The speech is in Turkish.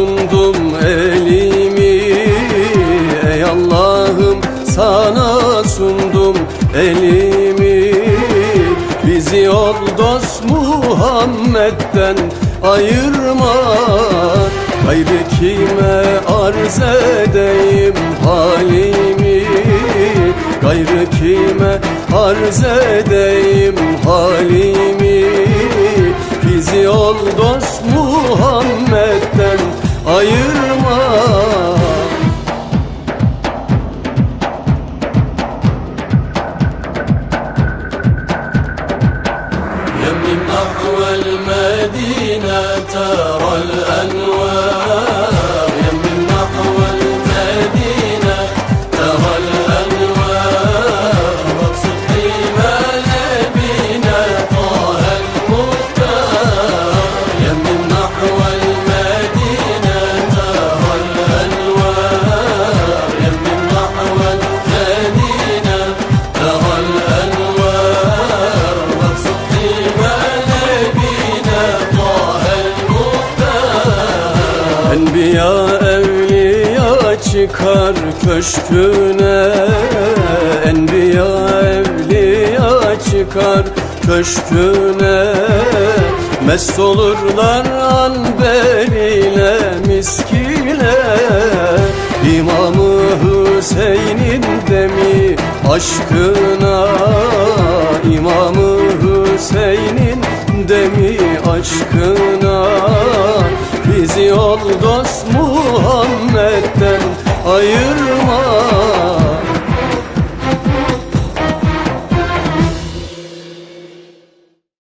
Sundum elimi ey Allah'ım sana sundum elimi. Bizi yol dost Muhammed'den ayırma. Gayrı kime arz edeyim halimi? Gayrı kime arz edeyim halimi نحو المدينة ترى الأنوار. Evliya evliya çıkar köşküne. Enbiya evliya çıkar köşküne. Mest olurlar anberiyle miskile İmamı Hüseyin'in demi aşkına. İmamı Hüseyin'in demi aşkına. Bizi yoldaş Muhammed'den ayırma